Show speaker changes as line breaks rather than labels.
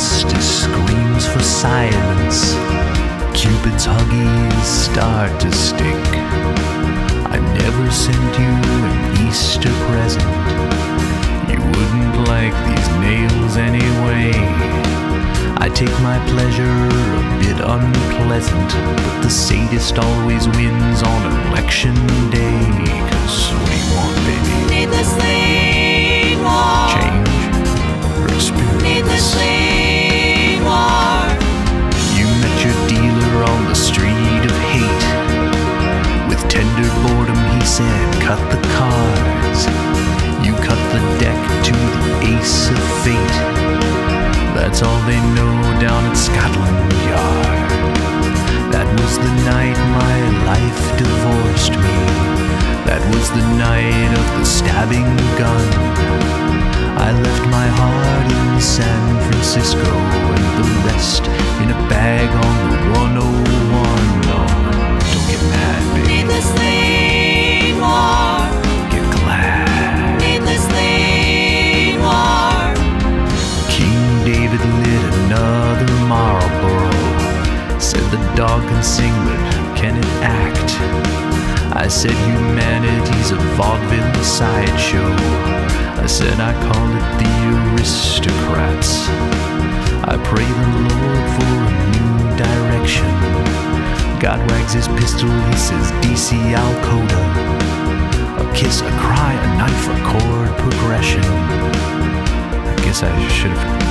Justice screams for silence. Cupid's huggies start to stick. I never sent you an Easter present. You wouldn't like these nails anyway. I take my pleasure a bit unpleasant, but the sadist always wins on election day. Cause Cut the cards. You cut the deck to the ace of fate. That's all they know down at Scotland Yard. That was the night my life divorced me. That was the night of the stabbing gun. I left my heart in San Francisco and the rest in a bag on Said the dog can sing, but can it act? I said humanity's a vaudeville sideshow. I said I call it the aristocrats. I pray the Lord for a new direction. God wags his pistol, he says DC Al Coda. A kiss, a cry, a knife, a chord progression. I guess I should have